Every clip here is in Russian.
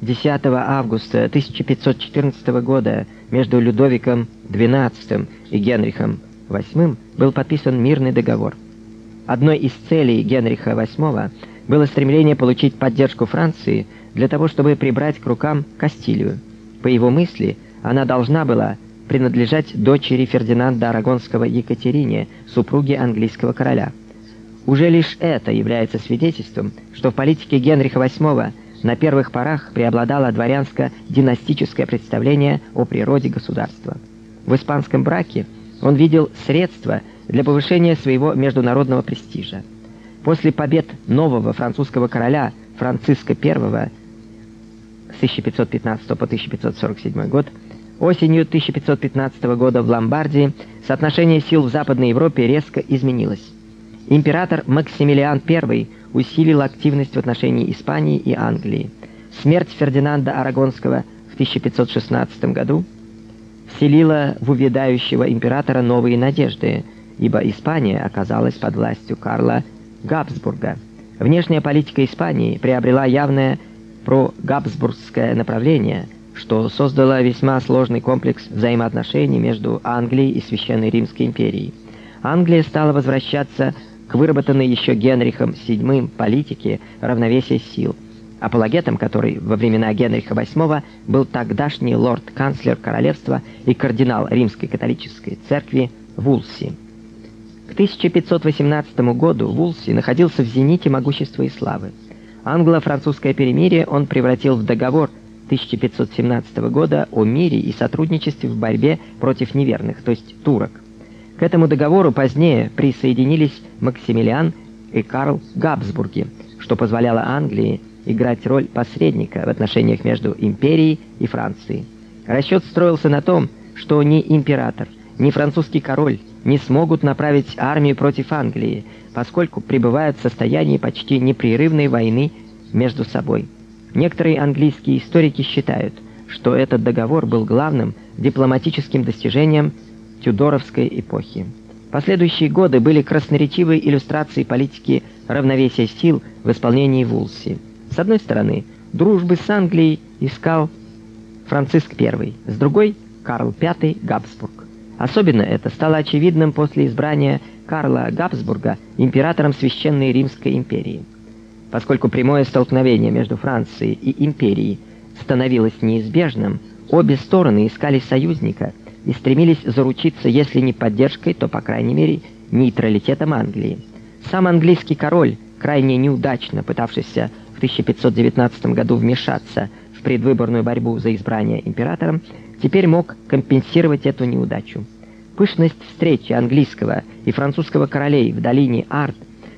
10 августа 1514 года между Людовиком XII и Генрихом VIII был подписан мирный договор. Одной из целей Генриха VIII было стремление получить поддержку Франции для того, чтобы прибрать к рукам Кастилию. По его мысли, она должна была принадлежать дочери Фердинанда Арагонского Екатерине, супруге английского короля. Уже лишь это является свидетельством, что в политике Генриха VIII на первых порах преобладало дворянско-династическое представление о природе государства. В испанском браке он видел средства для повышения своего международного престижа. После побед нового французского короля Франциска I с 1515 по 1547 год, осенью 1515 года в Ломбардии соотношение сил в Западной Европе резко изменилось. Император Максимилиан I усилил активность в отношении Испании и Англии. Смерть Фердинанда Арагонского в 1516 году вселила в увядающего императора новые надежды, ибо Испания оказалась под властью Карла Габсбурга. Внешняя политика Испании приобрела явное про-габсбургское направление, что создало весьма сложный комплекс взаимоотношений между Англией и Священной Римской империей. Англия стала возвращаться к выработанной еще Генрихом VII политике равновесия сил, апологетом которой во времена Генриха VIII был тогдашний лорд-канцлер королевства и кардинал Римской католической церкви Вулси. К 1518 году Вулси находился в зените могущества и славы. Англо-французское перемирие он превратил в договор 1517 года о мире и сотрудничестве в борьбе против неверных, то есть турок. К этому договору позднее присоединились Максимилиан и Карл Габсбурги, что позволяло Англии играть роль посредника в отношениях между империей и Францией. Расчет строился на том, что ни император, ни французский король не смогут направить армию против Англии, поскольку пребывают в состоянии почти непрерывной войны между собой. Некоторые английские историки считают, что этот договор был главным дипломатическим достижением Тюдоровской эпохи. Последующие годы были красноречивой иллюстрацией политики равновесия сил в исполнении Вулси. С одной стороны, дружбы с Англией искал Франциск I, с другой Карл V Габсбург. Особенно это стало очевидным после избрания Карла Габсбурга императором Священной Римской империи. Поскольку прямое столкновение между Францией и империей становилось неизбежным, обе стороны искали союзника – и стремились заручиться, если не поддержкой, то, по крайней мере, нейтралитетом Англии. Сам английский король, крайне неудачно пытавшийся в 1519 году вмешаться в предвыборную борьбу за избрание императором, теперь мог компенсировать эту неудачу. Пышность встречи английского и французского королей в долине Арт,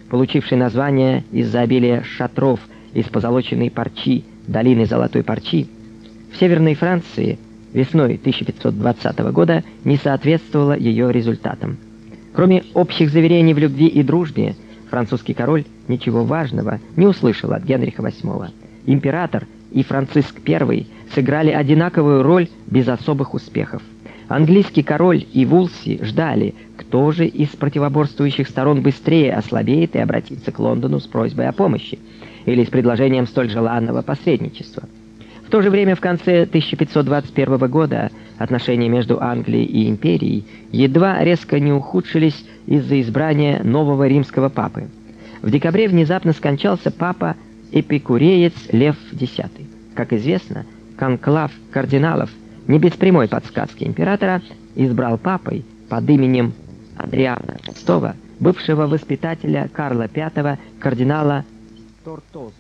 получившей название из-за обилия шатров из позолоченной парчи, долины Золотой парчи, в Северной Франции весной 1520 года не соответствовало ее результатам. Кроме общих заверений в любви и дружбе, французский король ничего важного не услышал от Генриха VIII. Император и Франциск I сыграли одинаковую роль без особых успехов. Английский король и Вулси ждали, кто же из противоборствующих сторон быстрее ослабеет и обратится к Лондону с просьбой о помощи или с предложением столь желанного посредничества. В то же время в конце 1521 года отношения между Англией и империей едва резко не ухудшились из-за избрания нового римского папы. В декабре внезапно скончался папа эпикуреец Лев X. Как известно, конклав кардиналов не без прямой подсказки императора избрал папой под именем Адриана VI, бывшего воспитателя Карла V, кардинала Тортозу.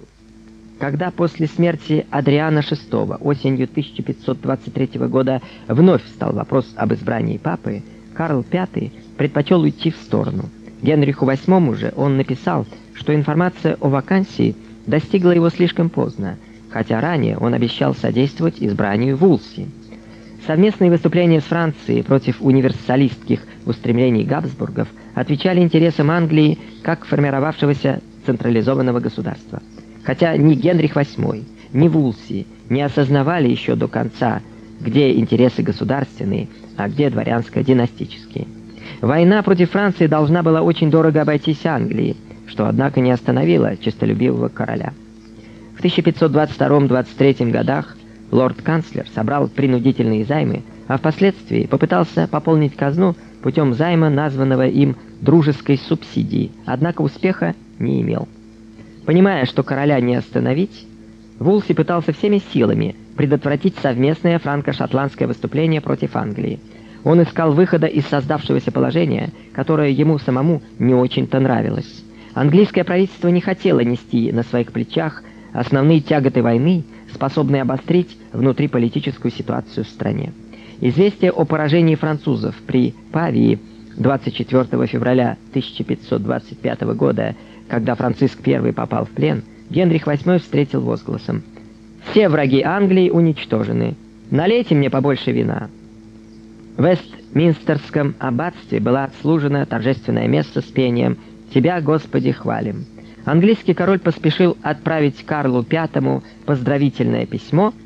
Когда после смерти Адриана VI осенью 1523 года вновь встал вопрос об избрании папы, Карл V предпочел уйти в сторону. Генриху VIII же он написал, что информация о вакансии достигла его слишком поздно, хотя ранее он обещал содействовать избранию Вулси. Совместные выступления с Францией против универсалистских устремлений Габсбургов отвечали интересам Англии как формировавшегося централизованного государства. Хотя ни Генрих VIII, ни Вулси не осознавали еще до конца, где интересы государственные, а где дворянско-династические. Война против Франции должна была очень дорого обойтись Англии, что, однако, не остановило честолюбивого короля. В 1522-23 годах лорд-канцлер собрал принудительные займы, а впоследствии попытался пополнить казну путем займа, названного им дружеской субсидии, однако успеха не имел. Понимая, что короля не остановить, Вулси пытался всеми силами предотвратить совместное франко-шотландское выступление против Англии. Он искал выхода из создавшегося положения, которое ему самому не очень-то нравилось. Английское правительство не хотело нести на своих плечах основные тяготы войны, способные обострить внутриполитическую ситуацию в стране. Известие о поражении французов при Павии 24 февраля 1525 года, когда Франциск I попал в плен, Генрих VIII встретил возгласом «Все враги Англии уничтожены. Налейте мне побольше вина». В Вестминстерском аббатстве была отслужена торжественное место с пением «Тебя, Господи, хвалим». Английский король поспешил отправить Карлу V поздравительное письмо –